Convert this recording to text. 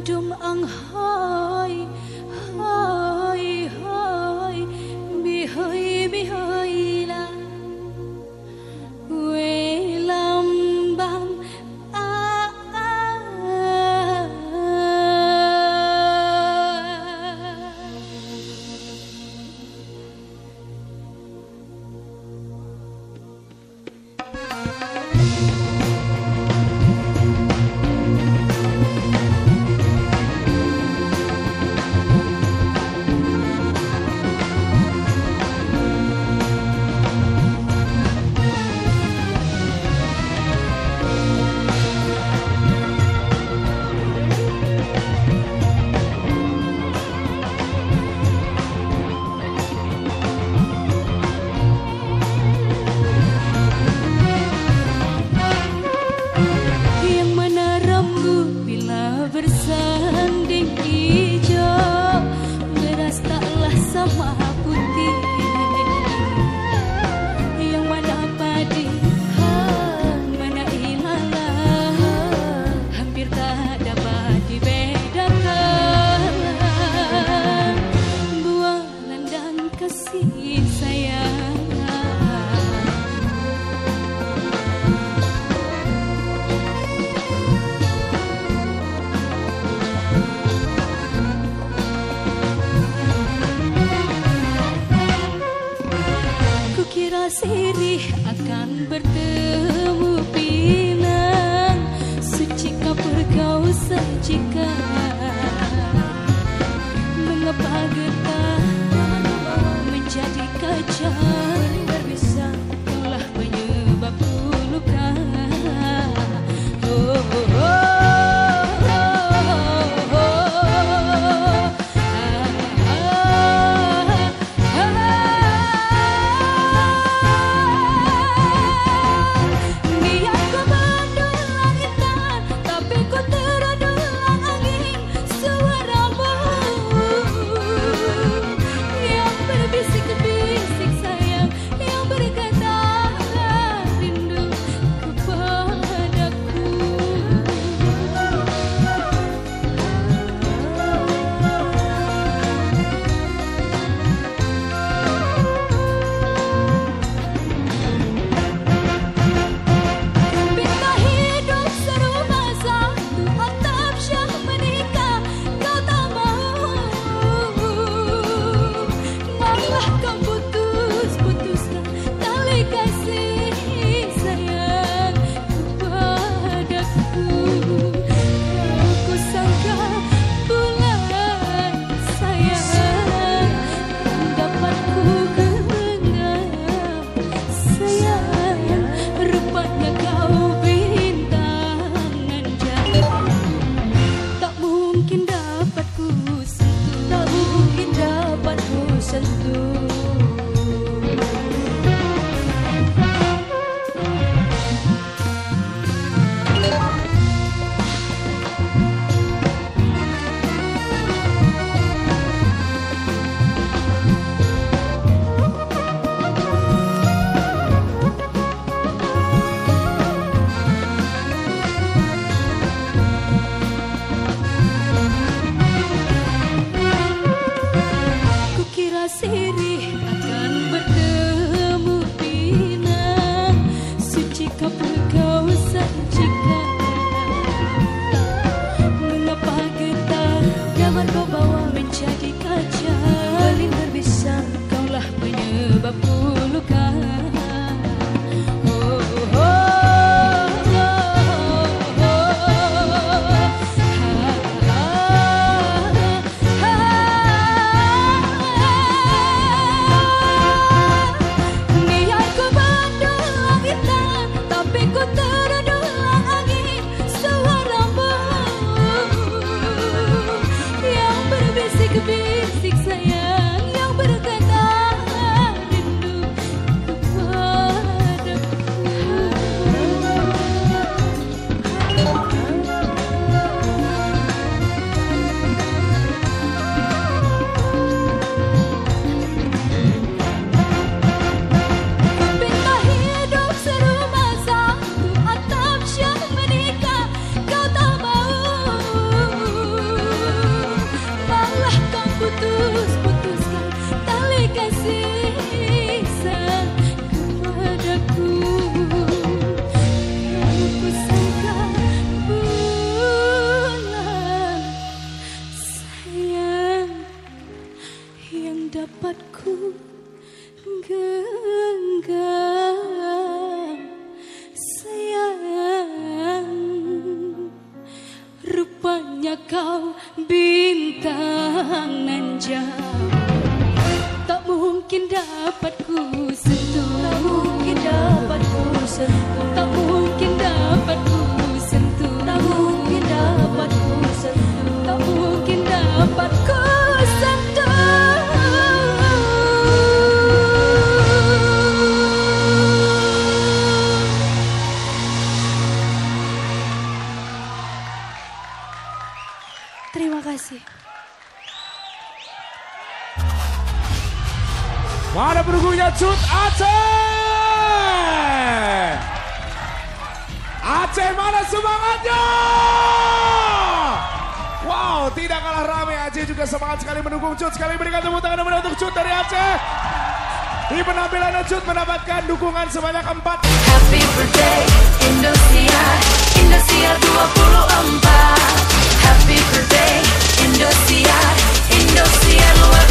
mendung heart. someone. Thank you. big, big, six a.m. hanya kau bintang nan jauh Tak mungkin dapat ku sentuh. Tak mungkin dapat ku sentuh. Tak mungkin dapat ku Terima kasih. Mana pendukungnya Cut Aceh? Aceh mana semangatnya? Wow, tidak kalah ramai Aceh juga semangat sekali mendukung Cut. Sekali berikan tepuk tangan yang untuk Cut dari Aceh. Di penampilan Cut mendapatkan dukungan sebanyak empat Happy birthday Indonesia Indonesia 24 speaker bay, Indonesia, Indonesia,